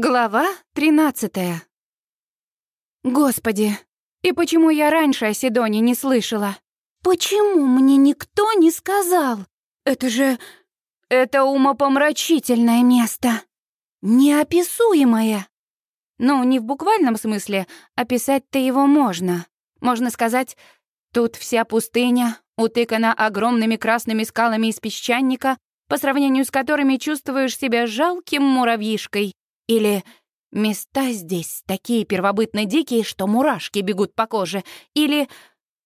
Глава тринадцатая. Господи, и почему я раньше о Сидоне не слышала? Почему мне никто не сказал? Это же... Это умопомрачительное место. Неописуемое. Ну, не в буквальном смысле, описать-то его можно. Можно сказать, тут вся пустыня утыкана огромными красными скалами из песчаника, по сравнению с которыми чувствуешь себя жалким муравьишкой. Или места здесь такие первобытно дикие, что мурашки бегут по коже. Или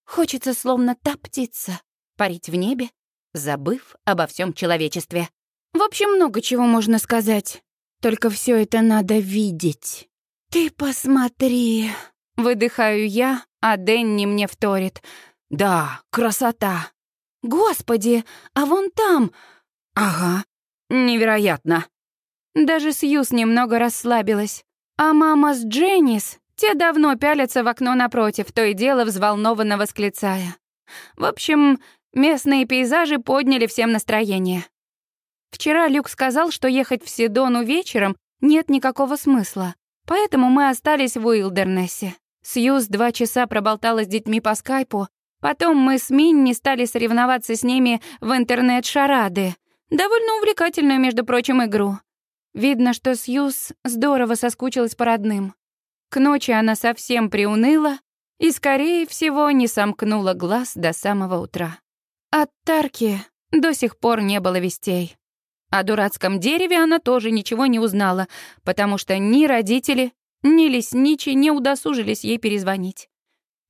хочется словно та птица парить в небе, забыв обо всем человечестве. В общем, много чего можно сказать. Только все это надо видеть. «Ты посмотри!» — выдыхаю я, а Дэнни мне вторит. «Да, красота!» «Господи, а вон там...» «Ага, невероятно!» Даже Сьюз немного расслабилась. А мама с Дженнис, те давно пялятся в окно напротив, то и дело взволнованно восклицая. В общем, местные пейзажи подняли всем настроение. Вчера Люк сказал, что ехать в Сидону вечером нет никакого смысла, поэтому мы остались в Уилдернессе. Сьюз два часа проболтала с детьми по скайпу, потом мы с Минни стали соревноваться с ними в интернет-шарады. Довольно увлекательную, между прочим, игру. Видно, что Сьюз здорово соскучилась по родным. К ночи она совсем приуныла и, скорее всего, не сомкнула глаз до самого утра. От Тарки до сих пор не было вестей. О дурацком дереве она тоже ничего не узнала, потому что ни родители, ни лесничи не удосужились ей перезвонить.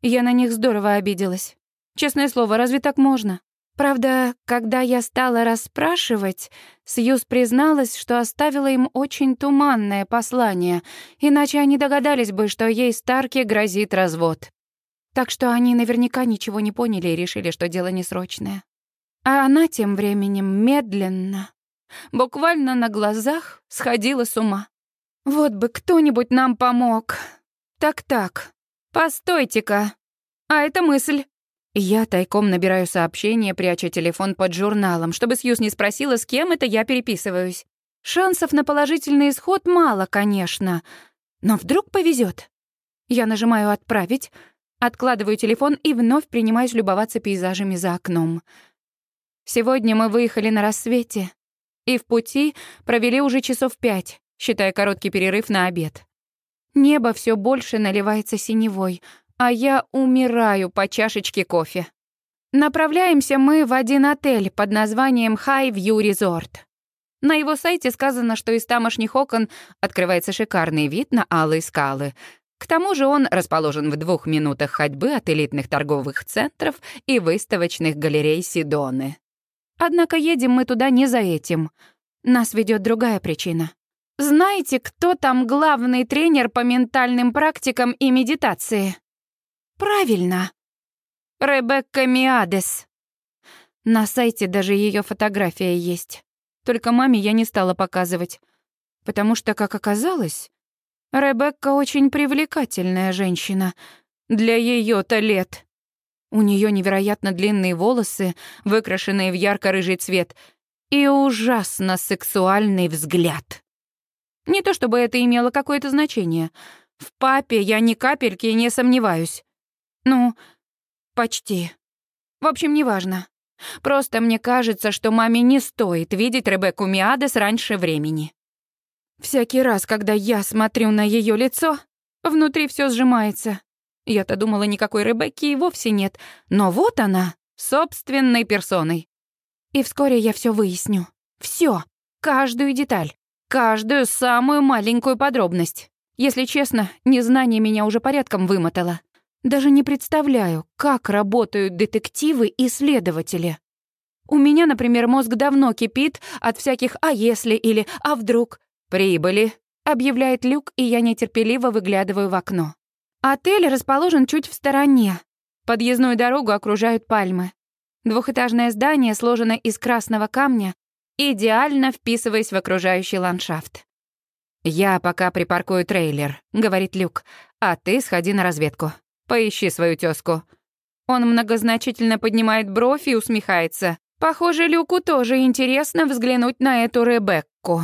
Я на них здорово обиделась. Честное слово, разве так можно? Правда, когда я стала расспрашивать, Сьюз призналась, что оставила им очень туманное послание, иначе они догадались бы, что ей Старке грозит развод. Так что они наверняка ничего не поняли и решили, что дело не срочное. А она тем временем медленно, буквально на глазах, сходила с ума. Вот бы кто-нибудь нам помог. Так-так, постойте-ка. А это мысль. Я тайком набираю сообщение, пряча телефон под журналом, чтобы Сьюз не спросила, с кем это я переписываюсь. Шансов на положительный исход мало, конечно. Но вдруг повезет. Я нажимаю «Отправить», откладываю телефон и вновь принимаюсь любоваться пейзажами за окном. Сегодня мы выехали на рассвете и в пути провели уже часов пять, считая короткий перерыв на обед. Небо все больше наливается синевой — а я умираю по чашечке кофе. Направляемся мы в один отель под названием High View Resort. На его сайте сказано, что из тамошних окон открывается шикарный вид на алые скалы. К тому же он расположен в двух минутах ходьбы от элитных торговых центров и выставочных галерей Сидоны. Однако едем мы туда не за этим. Нас ведет другая причина. Знаете, кто там главный тренер по ментальным практикам и медитации? Правильно. Ребекка Миадес. На сайте даже ее фотография есть. Только маме я не стала показывать. Потому что, как оказалось, Ребекка очень привлекательная женщина. Для ее то лет. У нее невероятно длинные волосы, выкрашенные в ярко-рыжий цвет, и ужасно сексуальный взгляд. Не то чтобы это имело какое-то значение. В папе я ни капельки не сомневаюсь. Ну, почти. В общем, неважно. Просто мне кажется, что маме не стоит видеть Ребекку Миадес раньше времени. Всякий раз, когда я смотрю на ее лицо, внутри все сжимается. Я-то думала, никакой Ребекки и вовсе нет, но вот она, собственной персоной. И вскоре я все выясню. Все, каждую деталь, каждую самую маленькую подробность. Если честно, незнание меня уже порядком вымотало. Даже не представляю, как работают детективы и следователи. У меня, например, мозг давно кипит от всяких «а если» или «а вдруг». «Прибыли», — объявляет Люк, и я нетерпеливо выглядываю в окно. Отель расположен чуть в стороне. Подъездную дорогу окружают пальмы. Двухэтажное здание сложено из красного камня, идеально вписываясь в окружающий ландшафт. «Я пока припаркую трейлер», — говорит Люк, «а ты сходи на разведку. Поищи свою тёзку». Он многозначительно поднимает бровь и усмехается. Похоже, Люку тоже интересно взглянуть на эту Ребекку.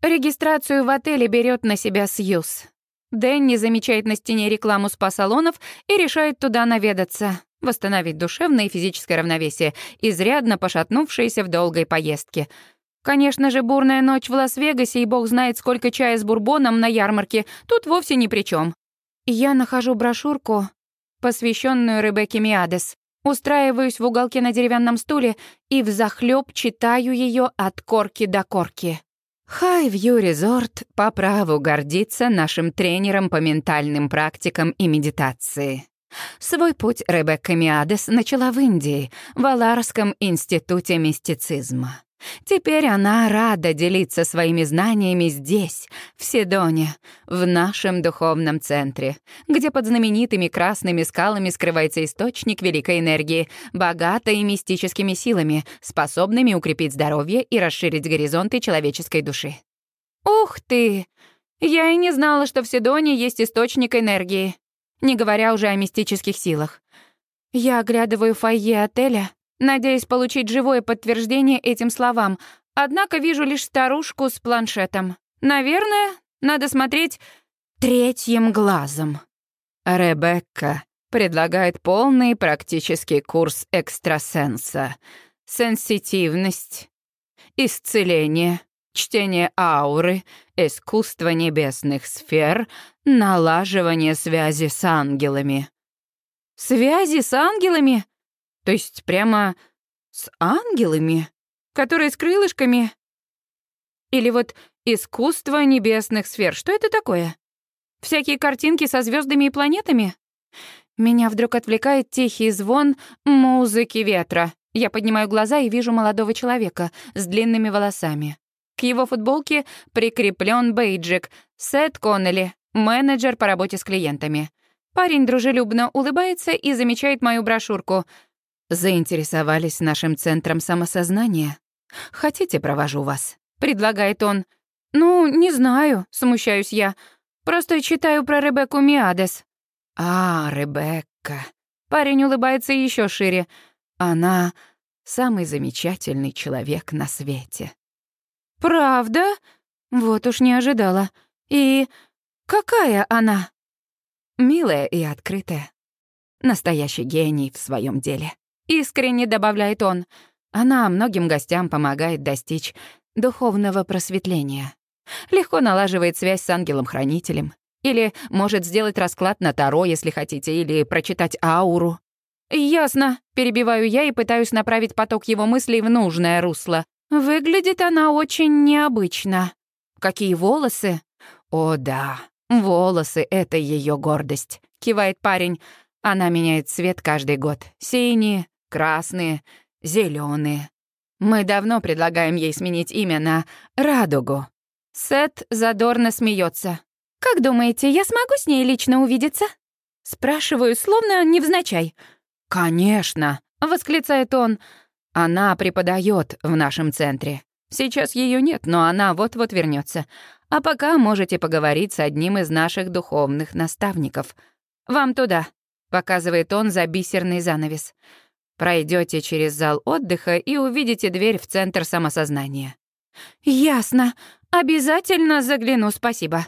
Регистрацию в отеле берет на себя Сьюз. Дэнни замечает на стене рекламу спа-салонов и решает туда наведаться, восстановить душевное и физическое равновесие, изрядно пошатнувшееся в долгой поездке. Конечно же, бурная ночь в Лас-Вегасе и бог знает, сколько чая с бурбоном на ярмарке тут вовсе ни при чем. Я нахожу брошюрку, посвященную Ребекке Миадес. Устраиваюсь в уголке на деревянном стуле и взахлёб читаю ее от корки до корки. Хайвью Резорт по праву гордится нашим тренером по ментальным практикам и медитации. Свой путь Ребекка Миадес начала в Индии, в Аларском институте мистицизма. Теперь она рада делиться своими знаниями здесь, в Седоне, в нашем духовном центре, где под знаменитыми красными скалами скрывается источник великой энергии, богатой мистическими силами, способными укрепить здоровье и расширить горизонты человеческой души. «Ух ты! Я и не знала, что в Седоне есть источник энергии, не говоря уже о мистических силах. Я оглядываю фойе отеля, надеясь получить живое подтверждение этим словам, однако вижу лишь старушку с планшетом. Наверное, надо смотреть третьим глазом. Ребекка предлагает полный практический курс экстрасенса. Сенситивность, исцеление, чтение ауры, искусство небесных сфер, налаживание связи с ангелами. Связи с ангелами? То есть прямо с ангелами, которые с крылышками? Или вот искусство небесных сфер. Что это такое? Всякие картинки со звездами и планетами? Меня вдруг отвлекает тихий звон музыки ветра. Я поднимаю глаза и вижу молодого человека с длинными волосами. К его футболке прикреплен бейджик «Сет Коннелли, менеджер по работе с клиентами». Парень дружелюбно улыбается и замечает мою брошюрку — Заинтересовались нашим центром самосознания? Хотите, провожу вас? Предлагает он. Ну, не знаю, смущаюсь я. Просто читаю про Ребекку Миадес. А, Ребекка. Парень улыбается еще шире. Она самый замечательный человек на свете. Правда? Вот уж не ожидала. И какая она? Милая и открытая. Настоящий гений в своем деле. Искренне добавляет он. Она многим гостям помогает достичь духовного просветления. Легко налаживает связь с ангелом-хранителем. Или может сделать расклад на Таро, если хотите, или прочитать ауру. «Ясно», — перебиваю я и пытаюсь направить поток его мыслей в нужное русло. Выглядит она очень необычно. Какие волосы? О, да, волосы — это ее гордость, кивает парень. Она меняет цвет каждый год. Синие, красные, зеленые. Мы давно предлагаем ей сменить имя на Радугу. Сет задорно смеется. «Как думаете, я смогу с ней лично увидеться?» Спрашиваю, словно невзначай. «Конечно», — восклицает он. «Она преподает в нашем центре. Сейчас ее нет, но она вот-вот вернется. А пока можете поговорить с одним из наших духовных наставников. Вам туда», — показывает он за бисерный занавес. Пройдете через зал отдыха и увидите дверь в центр самосознания. Ясно. Обязательно загляну, спасибо.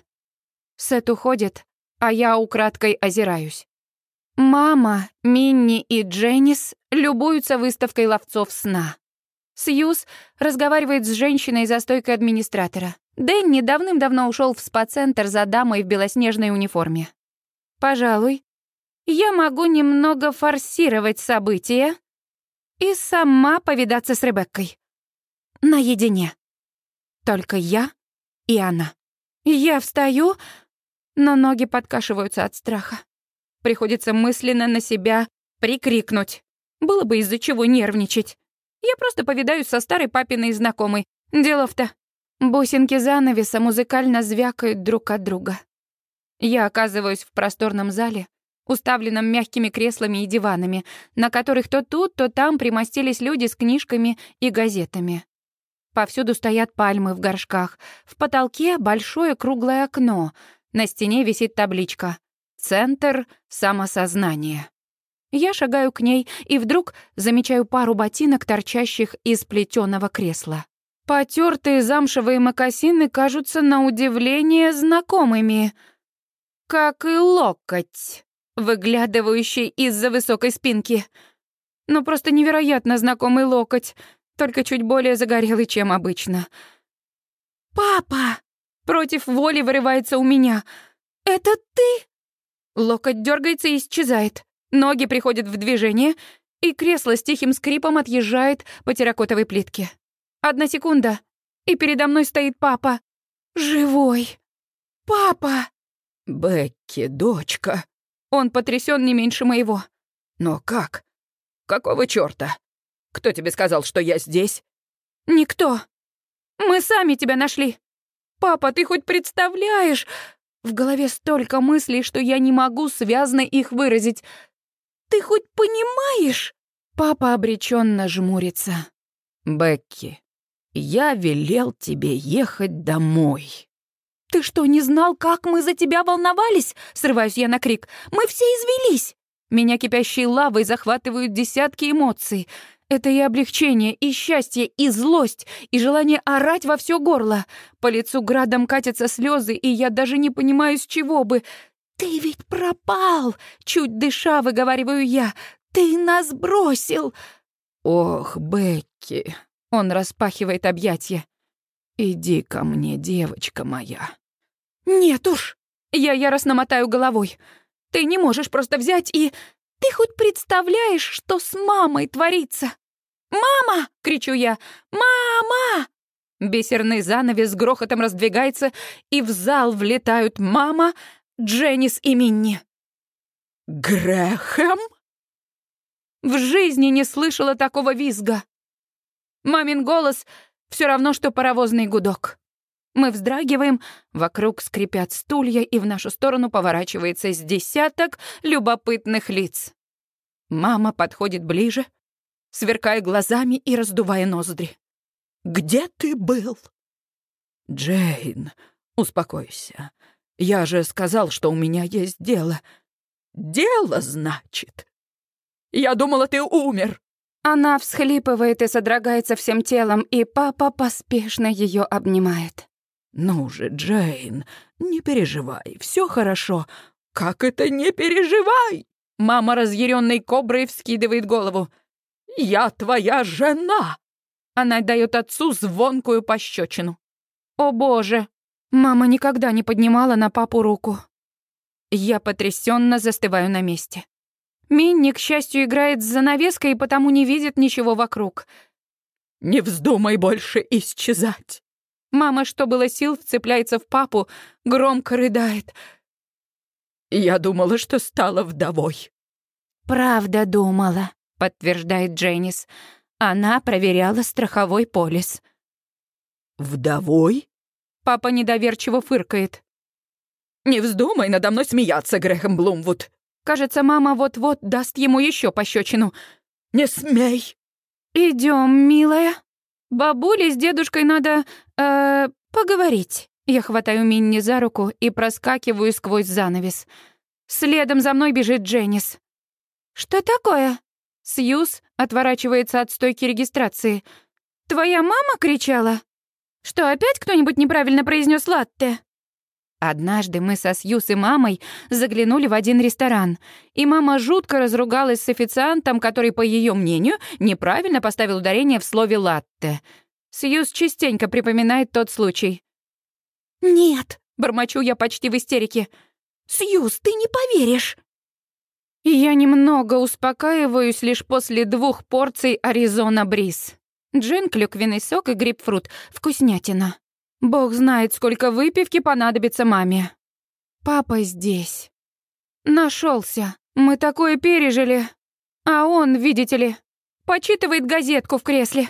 Сет уходит, а я украдкой озираюсь. Мама, Минни и Дженнис любуются выставкой ловцов сна. Сьюз разговаривает с женщиной за стойкой администратора. Дэнни давным-давно ушел в спа-центр за дамой в белоснежной униформе. Пожалуй, я могу немного форсировать события и сама повидаться с Ребеккой. Наедине. Только я и она. Я встаю, но ноги подкашиваются от страха. Приходится мысленно на себя прикрикнуть. Было бы из-за чего нервничать. Я просто повидаюсь со старой папиной знакомой. Делов-то. Бусинки занавеса музыкально звякают друг от друга. Я оказываюсь в просторном зале, уставленном мягкими креслами и диванами, на которых то тут, то там примостились люди с книжками и газетами. Повсюду стоят пальмы в горшках. В потолке большое круглое окно. На стене висит табличка «Центр самосознания». Я шагаю к ней и вдруг замечаю пару ботинок, торчащих из плетеного кресла. Потертые замшевые мокасины кажутся на удивление знакомыми, как и локоть, выглядывающий из-за высокой спинки. Ну, просто невероятно знакомый локоть, только чуть более загорелый, чем обычно. «Папа!» — против воли вырывается у меня. «Это ты?» Локоть дергается и исчезает. Ноги приходят в движение, и кресло с тихим скрипом отъезжает по терракотовой плитке. Одна секунда, и передо мной стоит папа. Живой. Папа! Бекки, дочка. Он потрясен не меньше моего. Но как? Какого чёрта? Кто тебе сказал, что я здесь? Никто. Мы сами тебя нашли. Папа, ты хоть представляешь? В голове столько мыслей, что я не могу связно их выразить. Ты хоть понимаешь? Папа обреченно жмурится. Бекки, я велел тебе ехать домой. Ты что, не знал, как мы за тебя волновались? Срываюсь я на крик. Мы все извелись. Меня кипящей лавой захватывают десятки эмоций. Это и облегчение, и счастье, и злость, и желание орать во все горло. По лицу градом катятся слезы, и я даже не понимаю, с чего бы. «Ты ведь пропал!» — чуть дыша выговариваю я. «Ты нас бросил!» «Ох, Бекки!» — он распахивает объятия. «Иди ко мне, девочка моя». «Нет уж!» — я яростно мотаю головой. «Ты не можешь просто взять и...» «Ты хоть представляешь, что с мамой творится?» «Мама!» — кричу я. «Мама!» Бисерный занавес с грохотом раздвигается, и в зал влетают мама, Дженнис и Минни. «Грэхэм?» В жизни не слышала такого визга. Мамин голос все равно, что паровозный гудок. Мы вздрагиваем, вокруг скрипят стулья, и в нашу сторону поворачивается с десяток любопытных лиц. Мама подходит ближе, сверкая глазами и раздувая ноздри. «Где ты был?» «Джейн, успокойся. Я же сказал, что у меня есть дело». «Дело, значит? Я думала, ты умер». Она всхлипывает и содрогается всем телом, и папа поспешно ее обнимает. «Ну же, Джейн, не переживай, все хорошо». «Как это не переживай?» Мама разъяренной коброй вскидывает голову. «Я твоя жена!» Она дает отцу звонкую пощечину. «О боже!» Мама никогда не поднимала на папу руку. Я потрясенно застываю на месте. Минни, к счастью, играет с занавеской и потому не видит ничего вокруг. «Не вздумай больше исчезать!» Мама, что было сил, вцепляется в папу, громко рыдает. «Я думала, что стала вдовой». «Правда думала», — подтверждает Дженнис. Она проверяла страховой полис. «Вдовой?» Папа недоверчиво фыркает. «Не вздумай надо мной смеяться, Грэхэм Блумвуд!» Кажется, мама вот-вот даст ему еще пощечину. «Не смей!» Идем, милая. Бабуле с дедушкой надо... Э, поговорить». Я хватаю Минни за руку и проскакиваю сквозь занавес. Следом за мной бежит Дженнис. «Что такое?» Сьюз отворачивается от стойки регистрации. «Твоя мама кричала? Что, опять кто-нибудь неправильно произнес латте?» Однажды мы со Сьюз и мамой заглянули в один ресторан, и мама жутко разругалась с официантом, который, по ее мнению, неправильно поставил ударение в слове «латте». Сьюз частенько припоминает тот случай. «Нет», — бормочу я почти в истерике. «Сьюз, ты не поверишь!» И я немного успокаиваюсь лишь после двух порций Аризона Бриз. Джин, клюквенный сок и грейпфрут. Вкуснятина. Бог знает, сколько выпивки понадобится маме. Папа здесь. Нашелся. Мы такое пережили. А он, видите ли, почитывает газетку в кресле.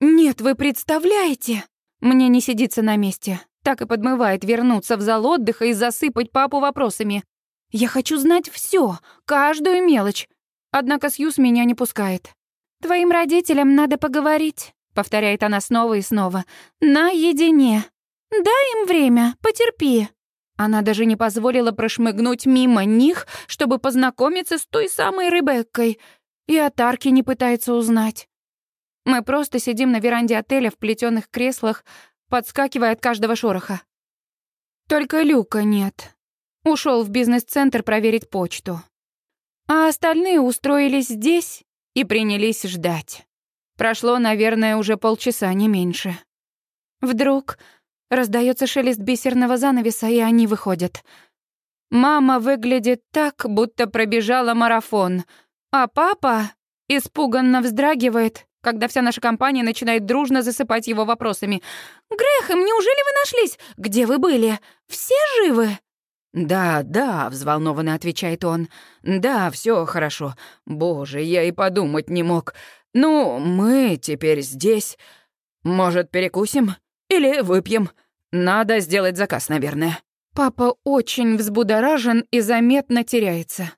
Нет, вы представляете? Мне не сидится на месте. Так и подмывает вернуться в зал отдыха и засыпать папу вопросами. Я хочу знать все, каждую мелочь. Однако Сьюз меня не пускает. Твоим родителям надо поговорить. — повторяет она снова и снова. «Наедине. Дай им время, потерпи». Она даже не позволила прошмыгнуть мимо них, чтобы познакомиться с той самой Ребеккой. И от Арки не пытается узнать. Мы просто сидим на веранде отеля в плетёных креслах, подскакивая от каждого шороха. Только Люка нет. Ушел в бизнес-центр проверить почту. А остальные устроились здесь и принялись ждать. Прошло, наверное, уже полчаса, не меньше. Вдруг раздается шелест бисерного занавеса, и они выходят. Мама выглядит так, будто пробежала марафон, а папа испуганно вздрагивает, когда вся наша компания начинает дружно засыпать его вопросами. «Грэхэм, неужели вы нашлись? Где вы были? Все живы?» «Да, да», — взволнованно отвечает он. «Да, все хорошо. Боже, я и подумать не мог. Ну, мы теперь здесь. Может, перекусим? Или выпьем? Надо сделать заказ, наверное». Папа очень взбудоражен и заметно теряется.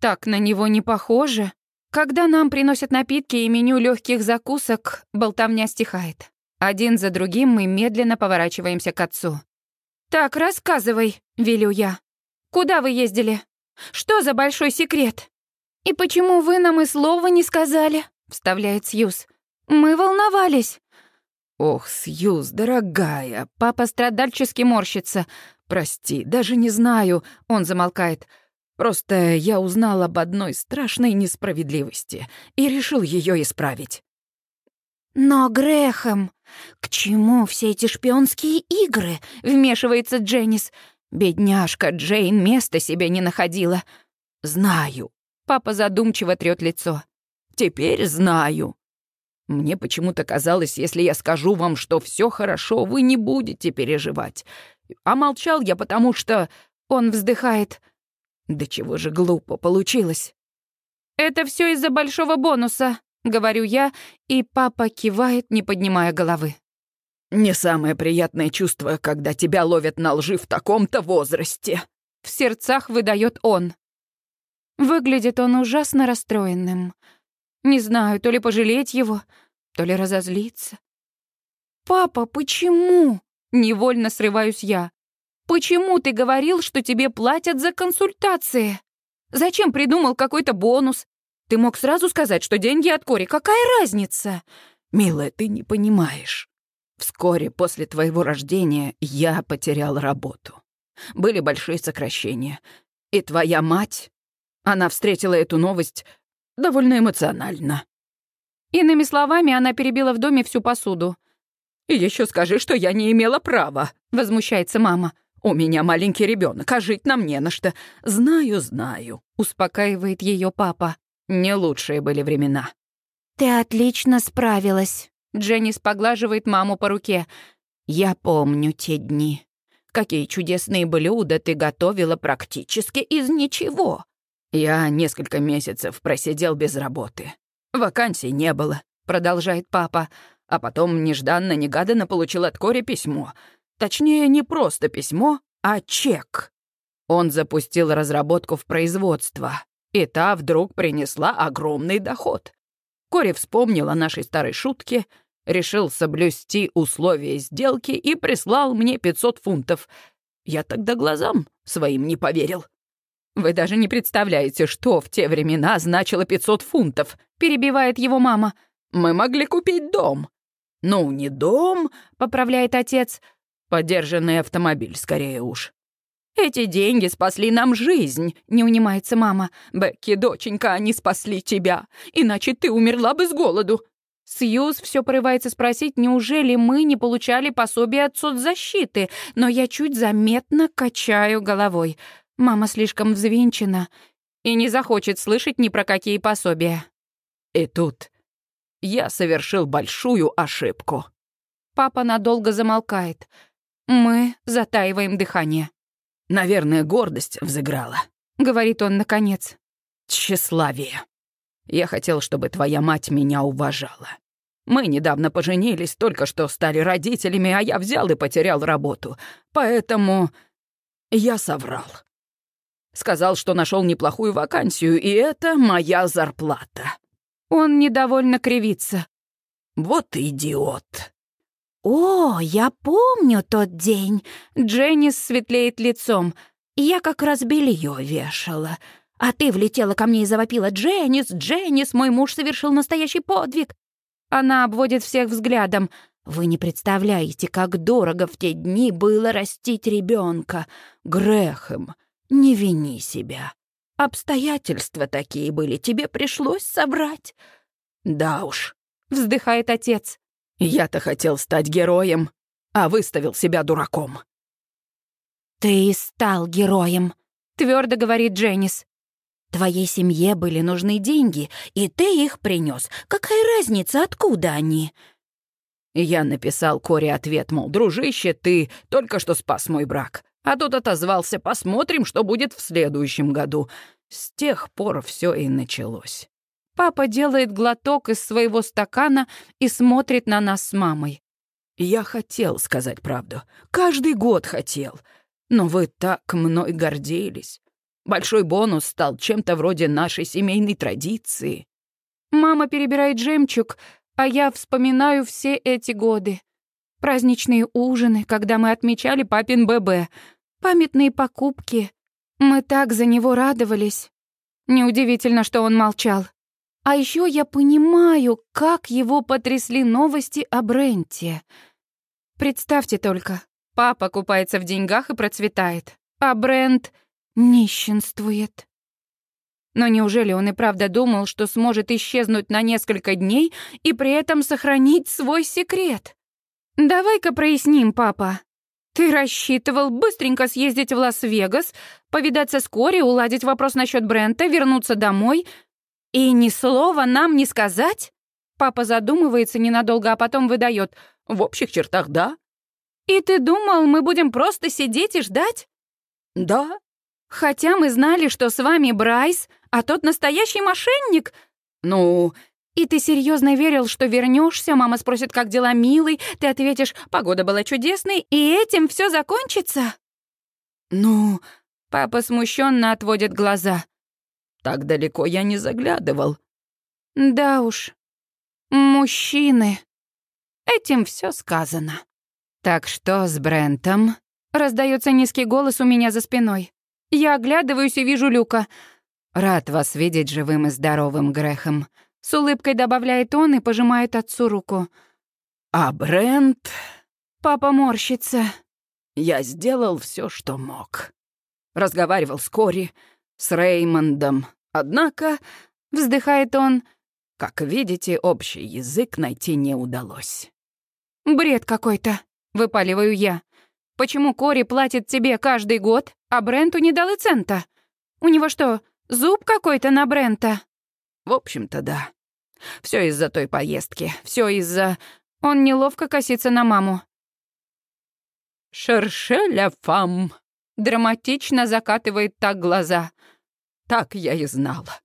Так на него не похоже. Когда нам приносят напитки и меню легких закусок, болтовня стихает. Один за другим мы медленно поворачиваемся к отцу. «Так, рассказывай», — велю я. «Куда вы ездили? Что за большой секрет? И почему вы нам и слова не сказали?» — вставляет Сьюз. «Мы волновались». «Ох, Сьюз, дорогая!» Папа страдальчески морщится. «Прости, даже не знаю», — он замолкает. «Просто я узнал об одной страшной несправедливости и решил ее исправить». «Но, Грэхэм, к чему все эти шпионские игры?» — вмешивается Дженнис. Бедняжка Джейн места себе не находила. «Знаю». Папа задумчиво трёт лицо. «Теперь знаю. Мне почему-то казалось, если я скажу вам, что все хорошо, вы не будете переживать. А молчал я потому, что он вздыхает. Да чего же глупо получилось. Это все из-за большого бонуса, говорю я, и папа кивает, не поднимая головы. Не самое приятное чувство, когда тебя ловят на лжи в таком-то возрасте. В сердцах выдает он. Выглядит он ужасно расстроенным. Не знаю, то ли пожалеть его, то ли разозлиться. «Папа, почему?» — невольно срываюсь я. «Почему ты говорил, что тебе платят за консультации? Зачем придумал какой-то бонус? Ты мог сразу сказать, что деньги от Кори. Какая разница?» «Милая, ты не понимаешь. Вскоре после твоего рождения я потерял работу. Были большие сокращения. И твоя мать, она встретила эту новость довольно эмоционально. Иными словами, она перебила в доме всю посуду. «И еще скажи, что я не имела права», — возмущается мама. «У меня маленький ребенок, а жить нам не на что. Знаю, знаю», — успокаивает ее папа. Не лучшие были времена. «Ты отлично справилась», — Дженнис поглаживает маму по руке. «Я помню те дни. Какие чудесные блюда ты готовила практически из ничего. Я несколько месяцев просидел без работы. Вакансий не было, продолжает папа. А потом нежданно-негаданно получил от Кори письмо. Точнее, не просто письмо, а чек. Он запустил разработку в производство, и та вдруг принесла огромный доход. Кори вспомнил о нашей старой шутке, решил соблюсти условия сделки и прислал мне 500 фунтов. Я тогда глазам своим не поверил. «Вы даже не представляете, что в те времена значило 500 фунтов», — перебивает его мама. «Мы могли купить дом». «Ну, не дом», — поправляет отец. «Подержанный автомобиль, скорее уж». «Эти деньги спасли нам жизнь», — не унимается мама. «Бекки, доченька, они спасли тебя, иначе ты умерла бы с голоду». Сьюз все порывается спросить, неужели мы не получали пособие от соцзащиты, но я чуть заметно качаю головой. Мама слишком взвинчена и не захочет слышать ни про какие пособия. И тут я совершил большую ошибку. Папа надолго замолкает. Мы затаиваем дыхание. Наверное, гордость взыграла, говорит он наконец. Тщеславие. Я хотел, чтобы твоя мать меня уважала. Мы недавно поженились, только что стали родителями, а я взял и потерял работу. Поэтому я соврал. Сказал, что нашел неплохую вакансию, и это моя зарплата. Он недовольно кривится. Вот идиот. «О, я помню тот день!» Дженнис светлеет лицом. «Я как раз белье вешала. А ты влетела ко мне и завопила. Дженнис, Дженнис, мой муж совершил настоящий подвиг!» Она обводит всех взглядом. Вы не представляете, как дорого в те дни было растить ребенка. Грехом. Не вини себя. Обстоятельства такие были, тебе пришлось собрать. Да уж, вздыхает отец. Я-то хотел стать героем, а выставил себя дураком. Ты и стал героем, твердо говорит Дженнис. Твоей семье были нужны деньги, и ты их принес. Какая разница, откуда они? Я написал Коре ответ, мол, дружище, ты только что спас мой брак. А тут отозвался, посмотрим, что будет в следующем году. С тех пор все и началось. Папа делает глоток из своего стакана и смотрит на нас с мамой. Я хотел сказать правду. Каждый год хотел. Но вы так мной гордились. Большой бонус стал чем-то вроде нашей семейной традиции. Мама перебирает жемчуг, а я вспоминаю все эти годы. Праздничные ужины, когда мы отмечали папин ББ, памятные покупки. Мы так за него радовались. Неудивительно, что он молчал. А еще я понимаю, как его потрясли новости о Бренте. Представьте только, папа купается в деньгах и процветает, а Брент нищенствует. Но неужели он и правда думал, что сможет исчезнуть на несколько дней и при этом сохранить свой секрет? Давай-ка проясним, папа. Ты рассчитывал быстренько съездить в Лас-Вегас, повидаться с Кори, уладить вопрос насчет Брента, вернуться домой и ни слова нам не сказать? Папа задумывается ненадолго, а потом выдает: "В общих чертах, да". И ты думал, мы будем просто сидеть и ждать? Да. Хотя мы знали, что с вами Брайс, а тот настоящий мошенник. Ну, и ты серьезно верил, что вернешься? Мама спросит, как дела, милый. Ты ответишь, погода была чудесной, и этим все закончится. Ну, папа смущенно отводит глаза. Так далеко я не заглядывал. Да уж. Мужчины. Этим все сказано. Так что с Брентом? Раздается низкий голос у меня за спиной. Я оглядываюсь и вижу Люка. Рад вас видеть живым и здоровым, Грехом. С улыбкой добавляет он и пожимает отцу руку. А Брент... Папа морщится. Я сделал все, что мог. Разговаривал с Кори, с Реймондом. Однако, вздыхает он, как видите, общий язык найти не удалось. «Бред какой-то», — выпаливаю я. «Почему Кори платит тебе каждый год, а Бренту не дал и цента? У него что, зуб какой-то на Брента?» «В общем-то, да. Все из-за той поездки, все из-за...» Он неловко косится на маму. «Шершеля фам», — драматично закатывает так глаза. Так я и знала.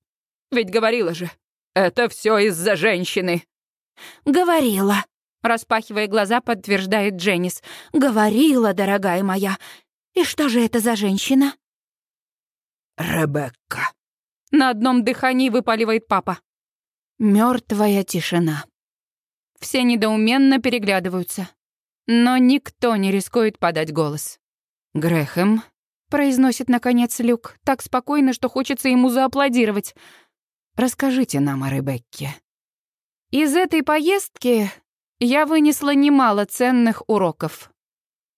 Ведь говорила же, это все из-за женщины. Говорила, распахивая глаза, подтверждает Дженнис. Говорила, дорогая моя. И что же это за женщина? Ребекка. На одном дыхании выпаливает папа. Мертвая тишина. Все недоуменно переглядываются. Но никто не рискует подать голос. Грехем произносит наконец Люк, так спокойно, что хочется ему зааплодировать. Расскажите нам о Ребекке. Из этой поездки я вынесла немало ценных уроков.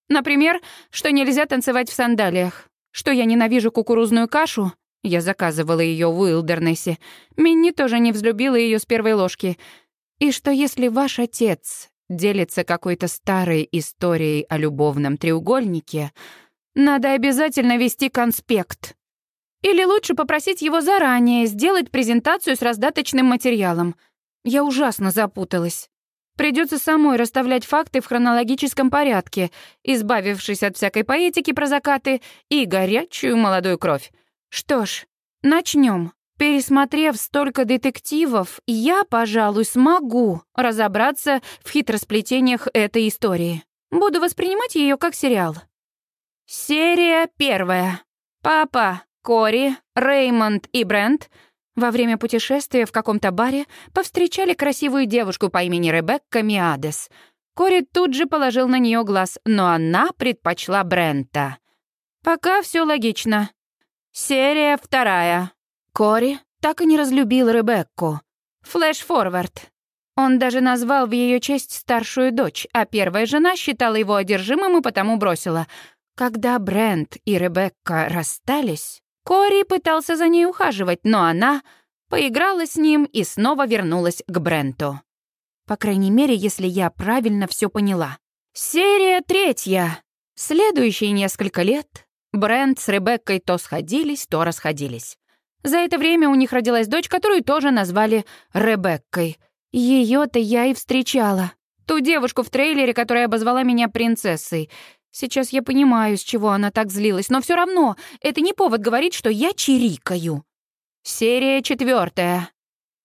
Например, что нельзя танцевать в сандалиях, что я ненавижу кукурузную кашу, я заказывала ее в Уилдернессе, Минни тоже не взлюбила ее с первой ложки, и что если ваш отец делится какой-то старой историей о любовном треугольнике — надо обязательно вести конспект. Или лучше попросить его заранее сделать презентацию с раздаточным материалом. Я ужасно запуталась. Придется самой расставлять факты в хронологическом порядке, избавившись от всякой поэтики про закаты и горячую молодую кровь. Что ж, начнем. Пересмотрев столько детективов, я, пожалуй, смогу разобраться в хитросплетениях этой истории. Буду воспринимать ее как сериал. Серия первая. Папа, Кори, Реймонд и Брент во время путешествия в каком-то баре повстречали красивую девушку по имени Ребекка Миадес. Кори тут же положил на нее глаз, но она предпочла Брента. Пока все логично. Серия вторая. Кори так и не разлюбил Ребекку. Флэш-форвард. Он даже назвал в ее честь старшую дочь, а первая жена считала его одержимым и потому бросила. Когда Брент и Ребекка расстались, Кори пытался за ней ухаживать, но она поиграла с ним и снова вернулась к Бренту. По крайней мере, если я правильно все поняла. Серия третья. Следующие несколько лет Брент с Ребеккой то сходились, то расходились. За это время у них родилась дочь, которую тоже назвали Ребеккой. ее то я и встречала. Ту девушку в трейлере, которая обозвала меня принцессой. Сейчас я понимаю, с чего она так злилась, но все равно это не повод говорить, что я чирикаю. Серия четвертая.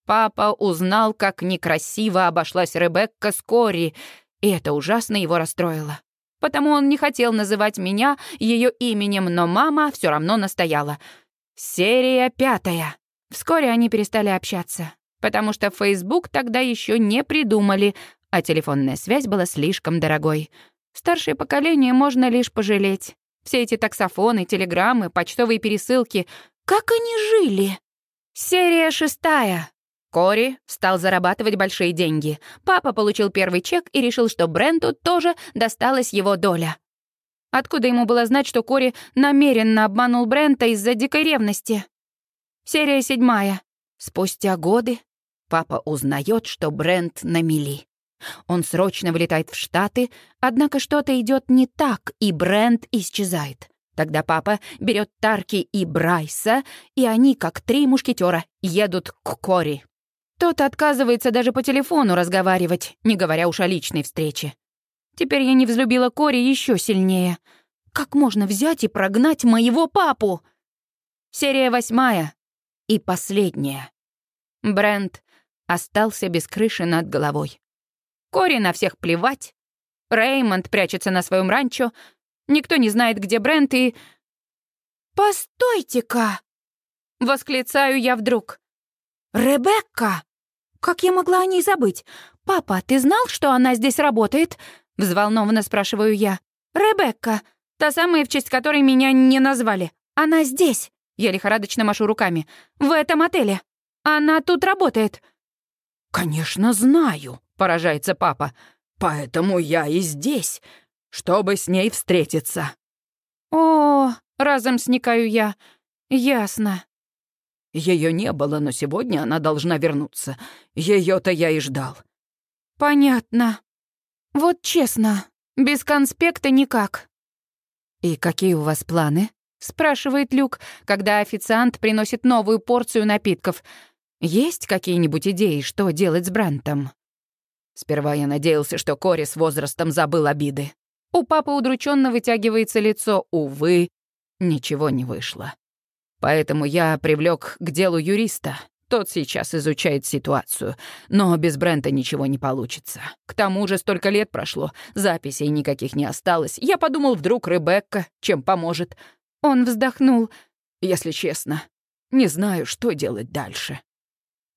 Папа узнал, как некрасиво обошлась Ребекка с Кори, и это ужасно его расстроило. Потому он не хотел называть меня ее именем, но мама все равно настояла. Серия пятая. Вскоре они перестали общаться, потому что Facebook тогда еще не придумали, а телефонная связь была слишком дорогой. Старшее поколение можно лишь пожалеть. Все эти таксофоны, телеграммы, почтовые пересылки. Как они жили? Серия шестая. Кори стал зарабатывать большие деньги. Папа получил первый чек и решил, что Бренту тоже досталась его доля. Откуда ему было знать, что Кори намеренно обманул Брента из-за дикой ревности? Серия седьмая. Спустя годы папа узнает, что Брент на мели. Он срочно вылетает в Штаты, однако что-то идет не так, и Брент исчезает. Тогда папа берет Тарки и Брайса, и они, как три мушкетера, едут к Кори. Тот отказывается даже по телефону разговаривать, не говоря уж о личной встрече. Теперь я не взлюбила Кори еще сильнее. Как можно взять и прогнать моего папу? Серия восьмая и последняя. Брент остался без крыши над головой. Кори на всех плевать. Реймонд прячется на своем ранчо. Никто не знает, где Брент и... «Постойте-ка!» — восклицаю я вдруг. «Ребекка! Как я могла о ней забыть? Папа, ты знал, что она здесь работает?» Взволнованно спрашиваю я. «Ребекка, та самая, в честь которой меня не назвали. Она здесь!» Я лихорадочно машу руками. «В этом отеле. Она тут работает». «Конечно, знаю», — поражается папа. «Поэтому я и здесь, чтобы с ней встретиться». «О, разом сникаю я. Ясно. Ее не было, но сегодня она должна вернуться. Ее-то я и ждал. Понятно. Вот честно, без конспекта никак. И какие у вас планы? спрашивает Люк, когда официант приносит новую порцию напитков. Есть какие-нибудь идеи, что делать с Брантом? Сперва я надеялся, что Кори с возрастом забыл обиды. У папы удрученно вытягивается лицо. Увы, ничего не вышло. Поэтому я привлек к делу юриста. Тот сейчас изучает ситуацию. Но без Брента ничего не получится. К тому же столько лет прошло, записей никаких не осталось. Я подумал, вдруг Ребекка чем поможет. Он вздохнул. Если честно, не знаю, что делать дальше.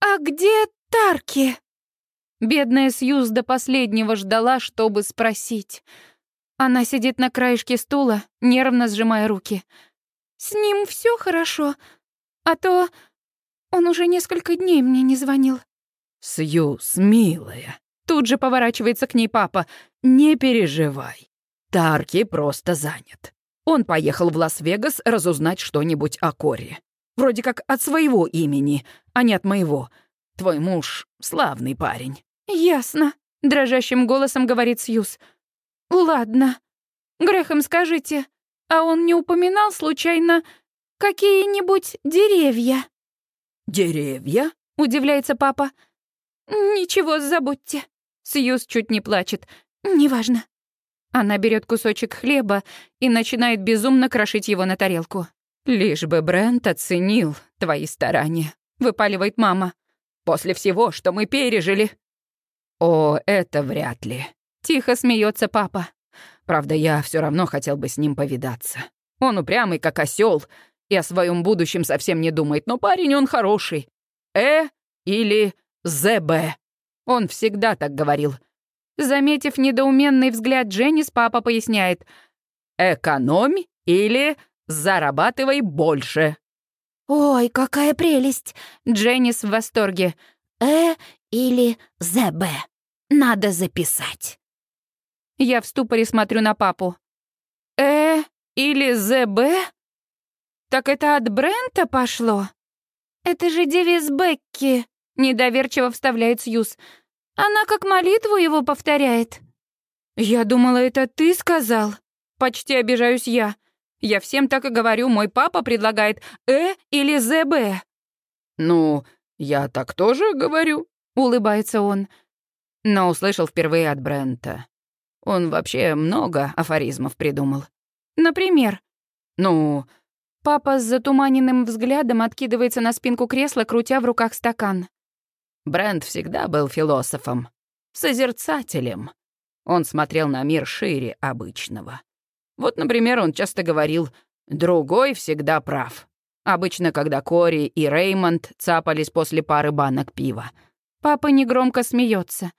«А где Тарки?» Бедная Сьюз до последнего ждала, чтобы спросить. Она сидит на краешке стула, нервно сжимая руки — с ним все хорошо, а то он уже несколько дней мне не звонил». «Сьюз, милая», тут же поворачивается к ней папа. «Не переживай. Тарки просто занят. Он поехал в Лас-Вегас разузнать что-нибудь о Коре. Вроде как от своего имени, а не от моего. Твой муж — славный парень». «Ясно», — дрожащим голосом говорит Сьюз. «Ладно. Грехом скажите, а он не упоминал, случайно, какие-нибудь деревья?» «Деревья?» — удивляется папа. «Ничего, забудьте». Сьюз чуть не плачет. «Неважно». Она берет кусочек хлеба и начинает безумно крошить его на тарелку. «Лишь бы Брент оценил твои старания», — выпаливает мама. «После всего, что мы пережили». «О, это вряд ли», — тихо смеется папа. Правда, я все равно хотел бы с ним повидаться. Он упрямый, как осел, и о своем будущем совсем не думает, но парень он хороший. Э или ЗБ. Он всегда так говорил. Заметив недоуменный взгляд Дженнис, папа поясняет. «Экономь или зарабатывай больше». «Ой, какая прелесть!» Дженнис в восторге. «Э или ЗБ. Надо записать». Я в ступоре смотрю на папу. «Э или ЗБ? Так это от Брента пошло?» «Это же девиз Бекки», — недоверчиво вставляет Сьюз. «Она как молитву его повторяет». «Я думала, это ты сказал?» Почти обижаюсь я. Я всем так и говорю, мой папа предлагает «э» или «зб». «Ну, я так тоже говорю», — улыбается он. Но услышал впервые от Брента. Он вообще много афоризмов придумал. Например? Ну, Папа с затуманенным взглядом откидывается на спинку кресла, крутя в руках стакан. Брент всегда был философом, созерцателем. Он смотрел на мир шире обычного. Вот, например, он часто говорил «другой всегда прав». Обычно, когда Кори и Реймонд цапались после пары банок пива. Папа негромко смеется.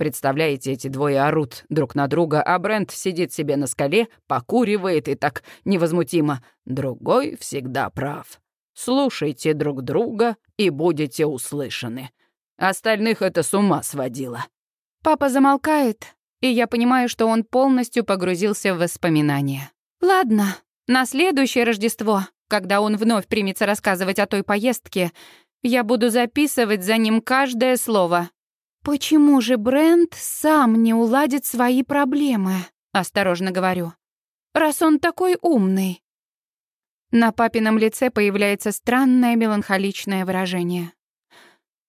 Представляете, эти двое орут друг на друга, а Брент сидит себе на скале, покуривает и так невозмутимо. Другой всегда прав. Слушайте друг друга и будете услышаны. Остальных это с ума сводило. Папа замолкает, и я понимаю, что он полностью погрузился в воспоминания. Ладно, на следующее Рождество, когда он вновь примется рассказывать о той поездке, я буду записывать за ним каждое слово, «Почему же Брент сам не уладит свои проблемы?» — осторожно говорю. «Раз он такой умный». На папином лице появляется странное меланхоличное выражение.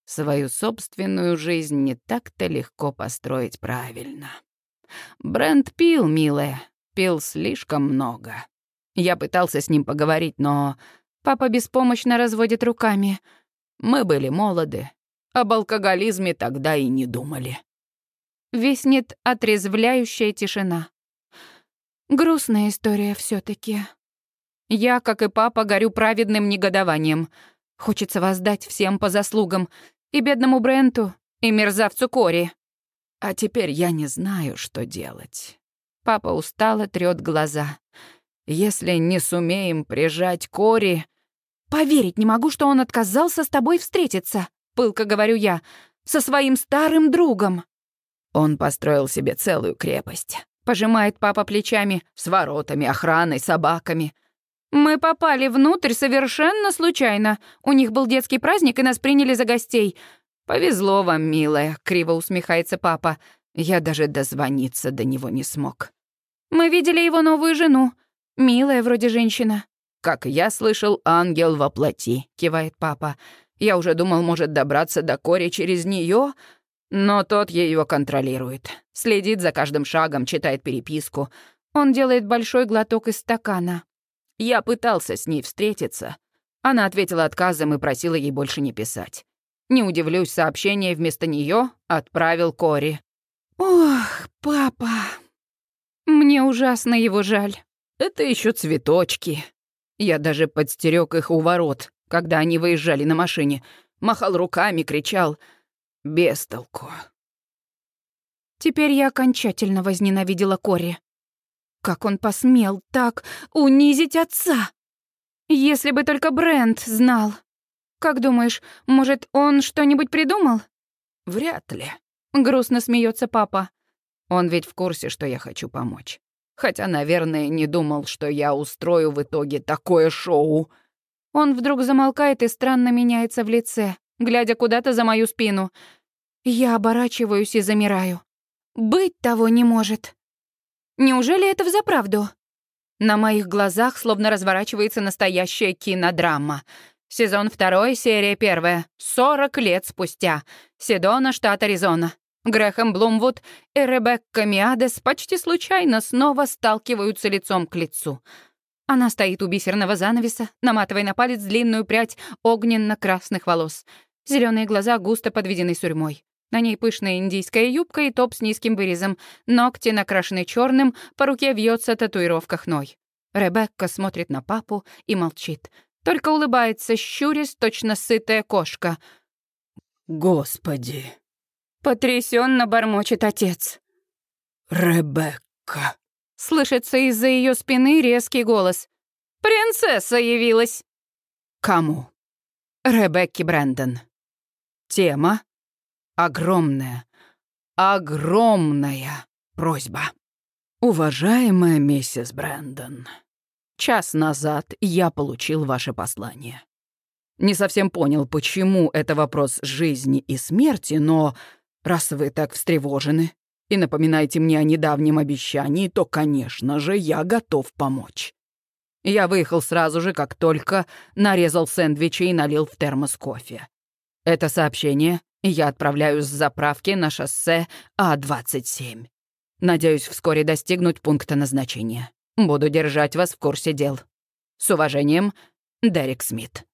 Свою собственную жизнь не так-то легко построить правильно. Брент пил, милая, пил слишком много. Я пытался с ним поговорить, но... Папа беспомощно разводит руками. Мы были молоды, об алкоголизме тогда и не думали. Виснет отрезвляющая тишина. Грустная история все таки Я, как и папа, горю праведным негодованием. Хочется воздать всем по заслугам. И бедному Бренту, и мерзавцу Кори. А теперь я не знаю, что делать. Папа устало трёт глаза. Если не сумеем прижать Кори... Поверить не могу, что он отказался с тобой встретиться. — пылко говорю я, — «со своим старым другом». Он построил себе целую крепость. Пожимает папа плечами, с воротами, охраной, собаками. Мы попали внутрь совершенно случайно. У них был детский праздник, и нас приняли за гостей. Повезло вам, милая, криво усмехается папа. Я даже дозвониться до него не смог. Мы видели его новую жену. Милая вроде женщина. Как я слышал, ангел во плоти, кивает папа. Я уже думал, может добраться до Кори через нее, но тот ее контролирует. Следит за каждым шагом, читает переписку. Он делает большой глоток из стакана. Я пытался с ней встретиться. Она ответила отказом и просила ей больше не писать. Не удивлюсь, сообщение вместо нее отправил Кори. «Ох, папа, мне ужасно его жаль». «Это еще цветочки. Я даже подстерег их у ворот, когда они выезжали на машине. Махал руками, кричал. Без толку. Теперь я окончательно возненавидела Кори. Как он посмел так унизить отца? Если бы только Брент знал. Как думаешь, может, он что-нибудь придумал? Вряд ли. Грустно смеется папа. Он ведь в курсе, что я хочу помочь. Хотя, наверное, не думал, что я устрою в итоге такое шоу. Он вдруг замолкает и странно меняется в лице, глядя куда-то за мою спину. Я оборачиваюсь и замираю. Быть того не может. Неужели это взаправду? На моих глазах словно разворачивается настоящая кинодрама. Сезон второй, серия первая. Сорок лет спустя. Седона, штат Аризона. Грэхэм Блумвуд и Ребекка Миадес почти случайно снова сталкиваются лицом к лицу — она стоит у бисерного занавеса, наматывая на палец длинную прядь огненно-красных волос. Зеленые глаза густо подведены сурьмой. На ней пышная индийская юбка и топ с низким вырезом. Ногти накрашены черным, по руке вьется татуировка хной. Ребекка смотрит на папу и молчит. Только улыбается, щурясь, точно сытая кошка. «Господи!» Потрясенно бормочет отец. «Ребекка!» Слышится из-за ее спины резкий голос. «Принцесса явилась!» «Кому?» «Ребекки Брэндон». «Тема?» огромная, огромная просьба. Уважаемая миссис Брэндон, час назад я получил ваше послание. Не совсем понял, почему это вопрос жизни и смерти, но раз вы так встревожены и напоминаете мне о недавнем обещании, то, конечно же, я готов помочь. Я выехал сразу же, как только нарезал сэндвичи и налил в термос кофе. Это сообщение я отправляю с заправки на шоссе А-27. Надеюсь вскоре достигнуть пункта назначения. Буду держать вас в курсе дел. С уважением, Дерек Смит.